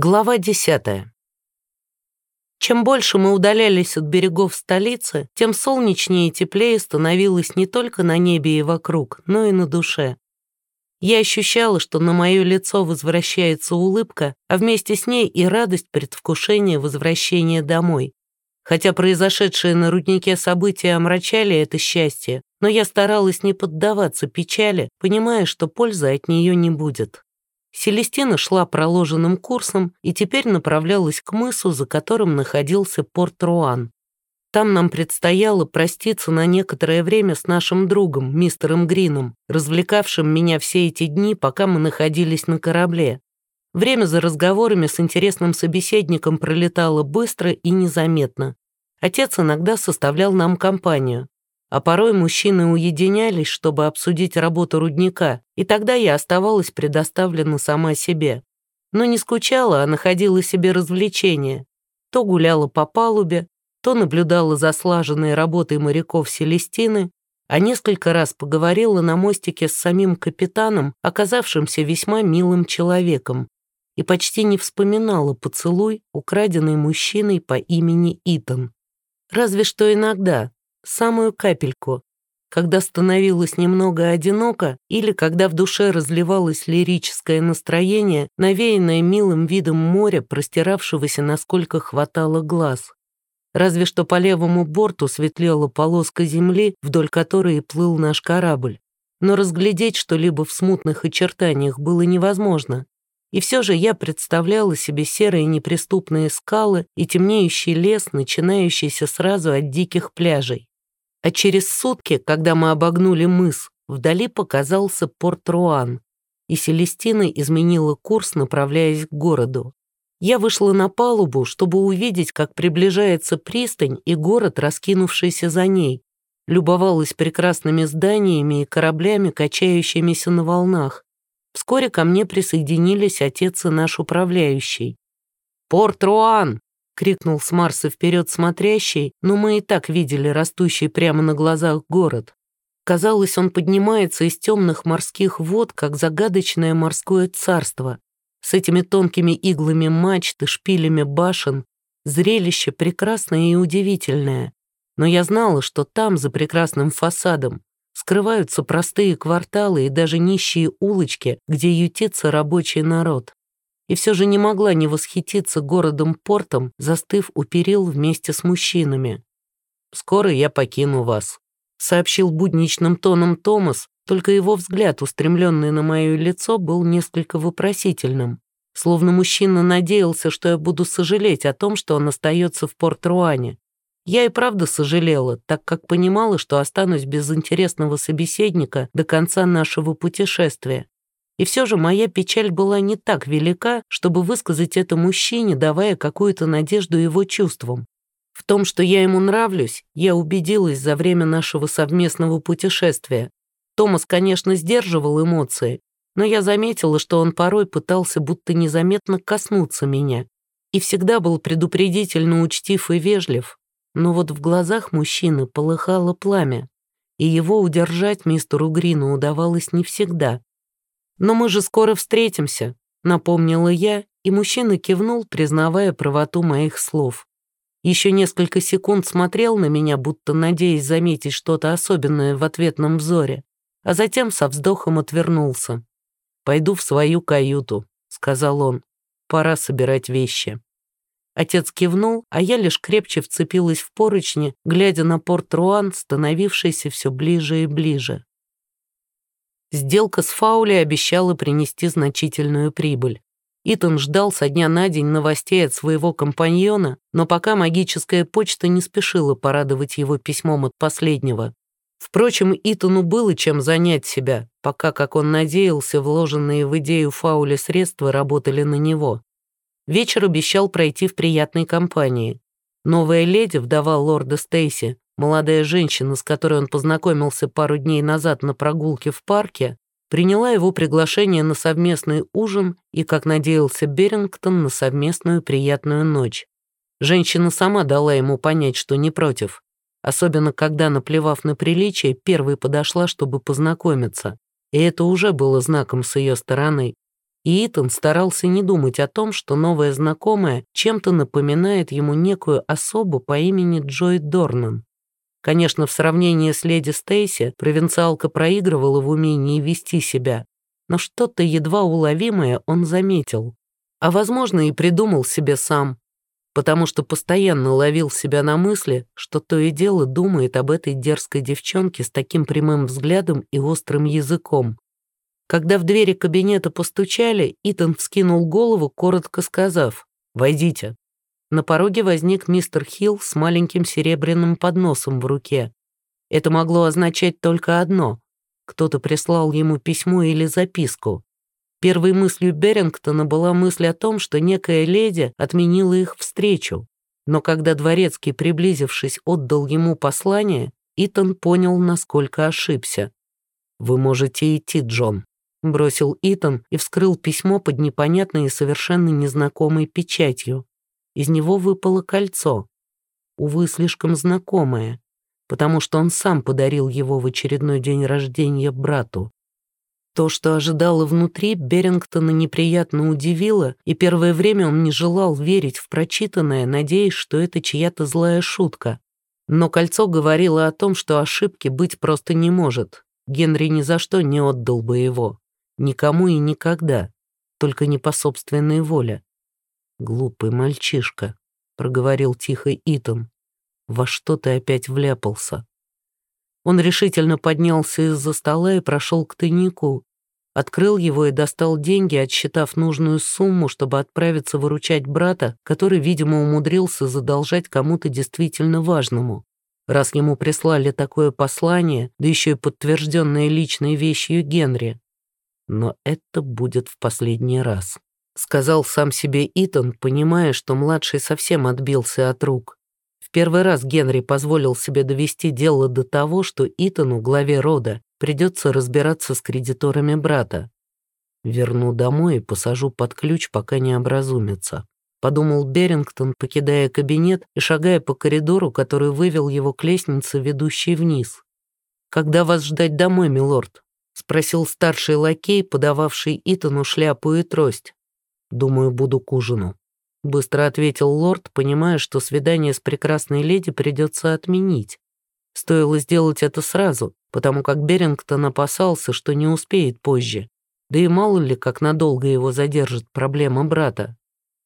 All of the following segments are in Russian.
Глава десятая. Чем больше мы удалялись от берегов столицы, тем солнечнее и теплее становилось не только на небе и вокруг, но и на душе. Я ощущала, что на мое лицо возвращается улыбка, а вместе с ней и радость предвкушения возвращения домой. Хотя произошедшие на руднике события омрачали это счастье, но я старалась не поддаваться печали, понимая, что пользы от нее не будет. Селестина шла проложенным курсом и теперь направлялась к мысу, за которым находился порт Руан. Там нам предстояло проститься на некоторое время с нашим другом, мистером Грином, развлекавшим меня все эти дни, пока мы находились на корабле. Время за разговорами с интересным собеседником пролетало быстро и незаметно. Отец иногда составлял нам компанию. А порой мужчины уединялись, чтобы обсудить работу рудника, и тогда я оставалась предоставлена сама себе. Но не скучала, а находила себе развлечения. То гуляла по палубе, то наблюдала за слаженной работой моряков Селестины, а несколько раз поговорила на мостике с самим капитаном, оказавшимся весьма милым человеком, и почти не вспоминала поцелуй, украденный мужчиной по имени Итан. Разве что иногда, самую капельку, когда становилось немного одиноко или когда в душе разливалось лирическое настроение, навеянное милым видом моря, простиравшегося насколько хватало глаз. Разве что по левому борту светлела полоска земли, вдоль которой плыл наш корабль. Но разглядеть что-либо в смутных очертаниях было невозможно. И все же я представляла себе серые неприступные скалы и темнеющий лес, начинающийся сразу от диких пляжей. А через сутки, когда мы обогнули мыс, вдали показался порт Руан, и Селестина изменила курс, направляясь к городу. Я вышла на палубу, чтобы увидеть, как приближается пристань и город, раскинувшийся за ней. Любовалась прекрасными зданиями и кораблями, качающимися на волнах. Вскоре ко мне присоединились отец и наш управляющий. «Порт Руан!» Крикнул с Марса вперед смотрящий, но мы и так видели растущий прямо на глазах город. Казалось, он поднимается из темных морских вод, как загадочное морское царство, с этими тонкими иглами мачт и шпилями башен. Зрелище прекрасное и удивительное. Но я знала, что там, за прекрасным фасадом, скрываются простые кварталы и даже нищие улочки, где ютится рабочий народ и все же не могла не восхититься городом-портом, застыв у перил вместе с мужчинами. «Скоро я покину вас», — сообщил будничным тоном Томас, только его взгляд, устремленный на мое лицо, был несколько вопросительным. Словно мужчина надеялся, что я буду сожалеть о том, что он остается в Порт-Руане. Я и правда сожалела, так как понимала, что останусь без интересного собеседника до конца нашего путешествия. И все же моя печаль была не так велика, чтобы высказать это мужчине, давая какую-то надежду его чувствам. В том, что я ему нравлюсь, я убедилась за время нашего совместного путешествия. Томас, конечно, сдерживал эмоции, но я заметила, что он порой пытался будто незаметно коснуться меня и всегда был предупредительно учтив и вежлив. Но вот в глазах мужчины полыхало пламя, и его удержать мистеру Грину удавалось не всегда. «Но мы же скоро встретимся», — напомнила я, и мужчина кивнул, признавая правоту моих слов. Еще несколько секунд смотрел на меня, будто надеясь заметить что-то особенное в ответном взоре, а затем со вздохом отвернулся. «Пойду в свою каюту», — сказал он. «Пора собирать вещи». Отец кивнул, а я лишь крепче вцепилась в поручни, глядя на порт Руан, становившийся все ближе и ближе. Сделка с Фаули обещала принести значительную прибыль. Итан ждал со дня на день новостей от своего компаньона, но пока магическая почта не спешила порадовать его письмом от последнего. Впрочем, Итану было чем занять себя, пока, как он надеялся, вложенные в идею Фаули средства работали на него. Вечер обещал пройти в приятной компании. Новая леди, вдова лорда Стейси, Молодая женщина, с которой он познакомился пару дней назад на прогулке в парке, приняла его приглашение на совместный ужин и, как надеялся Берингтон, на совместную приятную ночь. Женщина сама дала ему понять, что не против, особенно когда, наплевав на приличие, первой подошла, чтобы познакомиться, и это уже было знаком с ее стороны. и Итан старался не думать о том, что новая знакомая чем-то напоминает ему некую особу по имени Джой Дорнан. Конечно, в сравнении с леди Стейси провинциалка проигрывала в умении вести себя, но что-то едва уловимое он заметил. А, возможно, и придумал себе сам, потому что постоянно ловил себя на мысли, что то и дело думает об этой дерзкой девчонке с таким прямым взглядом и острым языком. Когда в двери кабинета постучали, Итан вскинул голову, коротко сказав «Войдите». На пороге возник мистер Хилл с маленьким серебряным подносом в руке. Это могло означать только одно. Кто-то прислал ему письмо или записку. Первой мыслью Берингтона была мысль о том, что некая леди отменила их встречу. Но когда Дворецкий, приблизившись, отдал ему послание, Итан понял, насколько ошибся. «Вы можете идти, Джон», — бросил Итан и вскрыл письмо под непонятной и совершенно незнакомой печатью. Из него выпало кольцо. Увы, слишком знакомое, потому что он сам подарил его в очередной день рождения брату. То, что ожидало внутри, Берингтона неприятно удивило, и первое время он не желал верить в прочитанное, надеясь, что это чья-то злая шутка. Но кольцо говорило о том, что ошибки быть просто не может. Генри ни за что не отдал бы его. Никому и никогда. Только не по собственной воле. «Глупый мальчишка», — проговорил тихо Итан. «Во что ты опять вляпался?» Он решительно поднялся из-за стола и прошел к тайнику. Открыл его и достал деньги, отсчитав нужную сумму, чтобы отправиться выручать брата, который, видимо, умудрился задолжать кому-то действительно важному. Раз ему прислали такое послание, да еще и подтвержденное личной вещью Генри. Но это будет в последний раз. Сказал сам себе Итан, понимая, что младший совсем отбился от рук. В первый раз Генри позволил себе довести дело до того, что Итану, главе рода, Придется разбираться с кредиторами брата. Верну домой и посажу под ключ, пока не образумится. Подумал Берингтон, покидая кабинет и шагая по коридору, который вывел его к лестнице, ведущей вниз. «Когда вас ждать домой, милорд?» — спросил старший лакей, подававший Итану шляпу и трость. «Думаю, буду к ужину», — быстро ответил лорд, понимая, что свидание с прекрасной леди придется отменить. Стоило сделать это сразу, потому как Берингтон опасался, что не успеет позже. Да и мало ли, как надолго его задержит проблема брата.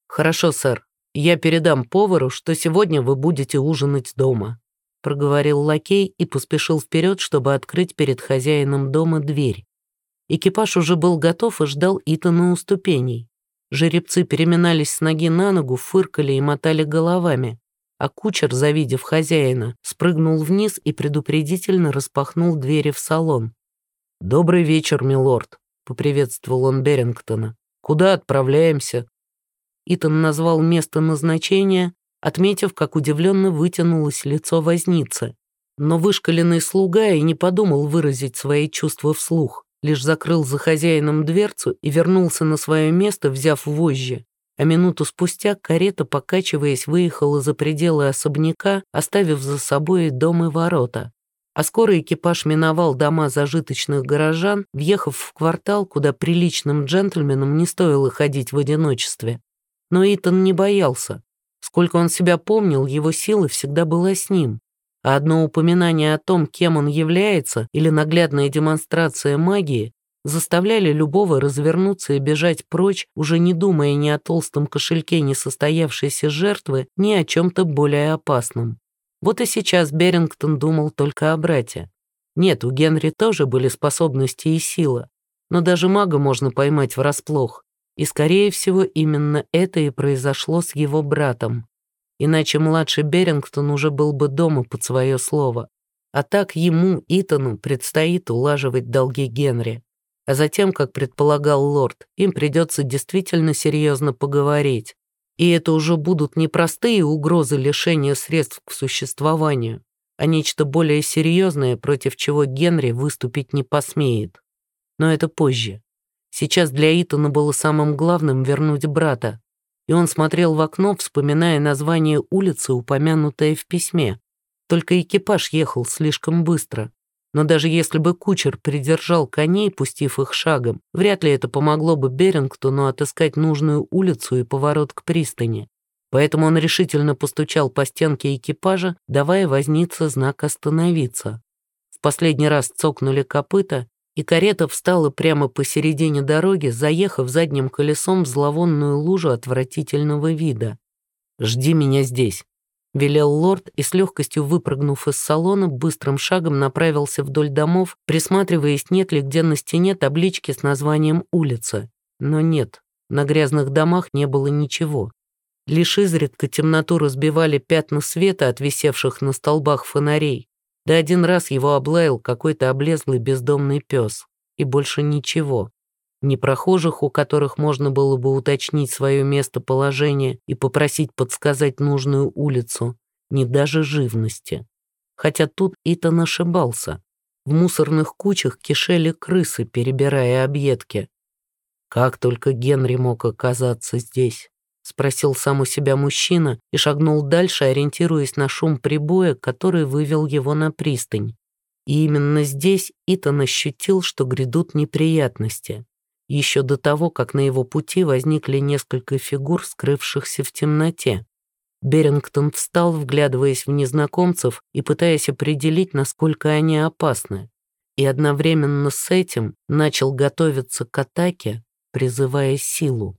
«Хорошо, сэр, я передам повару, что сегодня вы будете ужинать дома», проговорил лакей и поспешил вперед, чтобы открыть перед хозяином дома дверь. Экипаж уже был готов и ждал Итана у ступеней. Жеребцы переминались с ноги на ногу, фыркали и мотали головами а кучер, завидев хозяина, спрыгнул вниз и предупредительно распахнул двери в салон. «Добрый вечер, милорд», — поприветствовал он Берингтона. «Куда отправляемся?» Итан назвал место назначения, отметив, как удивленно вытянулось лицо возницы. Но вышкаленный слуга и не подумал выразить свои чувства вслух, лишь закрыл за хозяином дверцу и вернулся на свое место, взяв вожжи а минуту спустя карета, покачиваясь, выехала за пределы особняка, оставив за собой дом и ворота. А скоро экипаж миновал дома зажиточных горожан, въехав в квартал, куда приличным джентльменам не стоило ходить в одиночестве. Но Итан не боялся. Сколько он себя помнил, его сила всегда была с ним. А одно упоминание о том, кем он является, или наглядная демонстрация магии, заставляли любого развернуться и бежать прочь, уже не думая ни о толстом кошельке несостоявшейся жертвы, ни о чем-то более опасном. Вот и сейчас Берингтон думал только о брате. Нет, у Генри тоже были способности и сила, но даже мага можно поймать врасплох. И, скорее всего, именно это и произошло с его братом. Иначе младший Берингтон уже был бы дома под свое слово. А так ему, Итану, предстоит улаживать долги Генри. А затем, как предполагал лорд, им придется действительно серьезно поговорить. И это уже будут не простые угрозы лишения средств к существованию, а нечто более серьезное, против чего Генри выступить не посмеет. Но это позже. Сейчас для Итана было самым главным вернуть брата, и он смотрел в окно, вспоминая название улицы, упомянутое в письме. Только экипаж ехал слишком быстро. Но даже если бы кучер придержал коней, пустив их шагом, вряд ли это помогло бы Берингтону отыскать нужную улицу и поворот к пристани. Поэтому он решительно постучал по стенке экипажа, давая возниться знак «Остановиться». В последний раз цокнули копыта, и карета встала прямо посередине дороги, заехав задним колесом в зловонную лужу отвратительного вида. «Жди меня здесь», — велел лорд и с легкостью выпрыгнув из салона, быстрым шагом направился вдоль домов, присматриваясь, нет ли где на стене таблички с названием улицы. Но нет, на грязных домах не было ничего. Лишь изредка темноту разбивали пятна света от висевших на столбах фонарей. Да один раз его облаял какой-то облезлый бездомный пес. И больше ничего. Ни прохожих, у которых можно было бы уточнить свое местоположение и попросить подсказать нужную улицу, ни даже живности. Хотя тут Итан ошибался. В мусорных кучах кишели крысы, перебирая объедки. Как только Генри мог оказаться здесь? — спросил сам у себя мужчина и шагнул дальше, ориентируясь на шум прибоя, который вывел его на пристань. И именно здесь Итан ощутил, что грядут неприятности. Еще до того, как на его пути возникли несколько фигур, скрывшихся в темноте. Берингтон встал, вглядываясь в незнакомцев и пытаясь определить, насколько они опасны. И одновременно с этим начал готовиться к атаке, призывая силу.